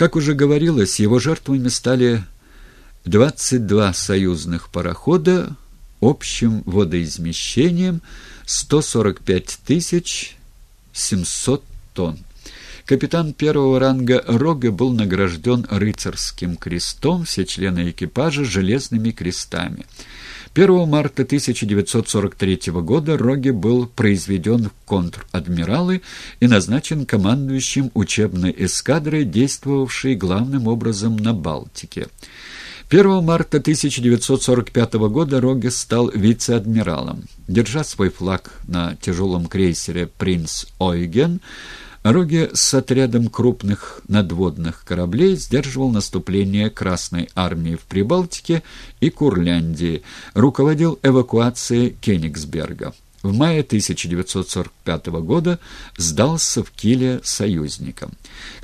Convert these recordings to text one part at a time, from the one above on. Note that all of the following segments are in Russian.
Как уже говорилось, его жертвами стали 22 союзных парохода общим водоизмещением 145 тысяч 700 тонн. Капитан первого ранга Рога был награжден рыцарским крестом, все члены экипажа — железными крестами. 1 марта 1943 года Роге был произведен в контр-адмиралы и назначен командующим учебной эскадрой, действовавшей главным образом на Балтике. 1 марта 1945 года Роге стал вице-адмиралом. Держа свой флаг на тяжелом крейсере «Принц Ойген», Роге с отрядом крупных надводных кораблей сдерживал наступление Красной армии в Прибалтике и Курляндии, руководил эвакуацией Кенигсберга в мае 1945 года сдался в Киле союзникам.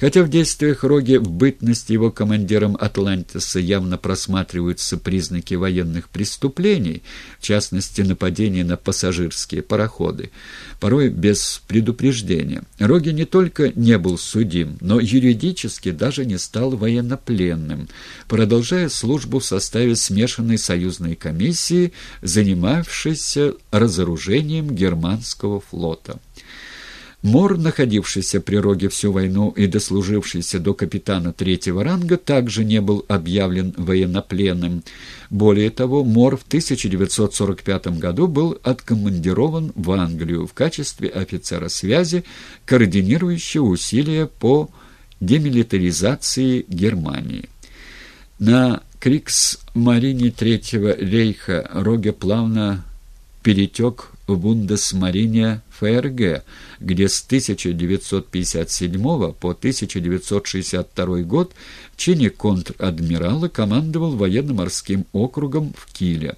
Хотя в действиях Роги в бытности его командиром «Атлантиса» явно просматриваются признаки военных преступлений, в частности, нападения на пассажирские пароходы, порой без предупреждения, Роги не только не был судим, но юридически даже не стал военнопленным, продолжая службу в составе смешанной союзной комиссии, занимавшейся разоружением поражением германского флота. Мор, находившийся при Роге всю войну и дослужившийся до капитана третьего ранга, также не был объявлен военнопленным. Более того, Мор в 1945 году был откомандирован в Англию в качестве офицера связи, координирующего усилия по демилитаризации Германии. На Крикс-марине Третьего рейха Роге плавно перетек Бундесмарине ФРГ, где с 1957 по 1962 год в чине контр-адмирала командовал военно-морским округом в Киле.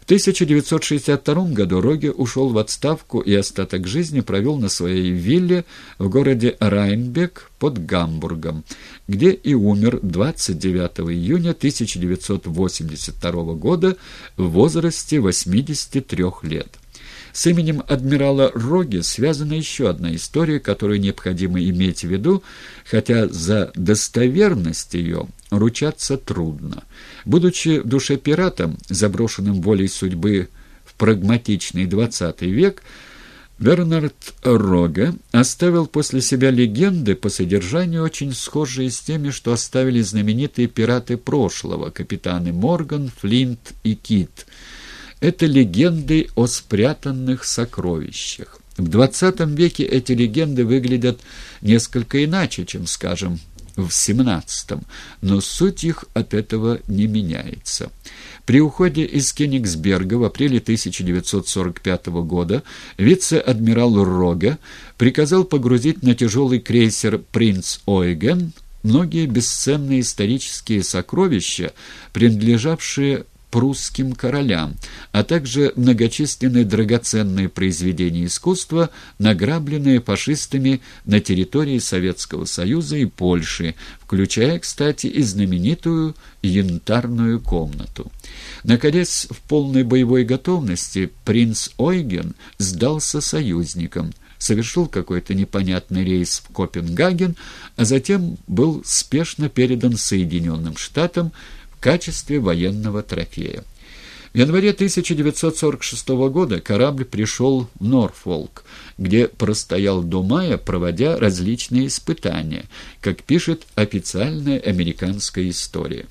В 1962 году Роге ушел в отставку и остаток жизни провел на своей вилле в городе Райнбек под Гамбургом, где и умер 29 июня 1982 года в возрасте 83 лет. С именем адмирала Роги связана еще одна история, которую необходимо иметь в виду, хотя за достоверность ее ручаться трудно. Будучи в душе пиратом, заброшенным волей судьбы в прагматичный XX век, Бернард Рога оставил после себя легенды по содержанию, очень схожие с теми, что оставили знаменитые пираты прошлого, капитаны Морган, Флинт и Кит – это легенды о спрятанных сокровищах. В XX веке эти легенды выглядят несколько иначе, чем, скажем, в XVII, но суть их от этого не меняется. При уходе из Кенигсберга в апреле 1945 года вице-адмирал Рога приказал погрузить на тяжелый крейсер «Принц Ойген» многие бесценные исторические сокровища, принадлежавшие прусским королям, а также многочисленные драгоценные произведения искусства, награбленные фашистами на территории Советского Союза и Польши, включая, кстати, и знаменитую янтарную комнату. Наконец, в полной боевой готовности принц Ойген сдался союзникам, совершил какой-то непонятный рейс в Копенгаген, а затем был спешно передан Соединенным Штатам, качестве военного трофея. В январе 1946 года корабль пришел в Норфолк, где простоял до мая, проводя различные испытания, как пишет официальная американская история.